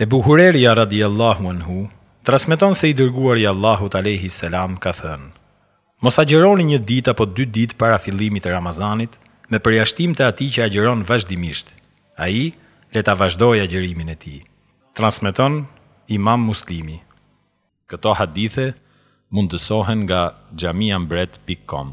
Ebu Hurerja radhijal-lahu anhu transmeton se i Dërguari i Allahut alejhi selam ka thënë, Mos agjëroni një ditë apo dy ditë para fillimit të Ramazanit me përjashtim të atij që agjëron vazhdimisht, ai le ta vazhdojë agjërimin e tij. Transmeton Imam Muslimi. Këto hadithe mundësohen nga xhamiambret pikë kom.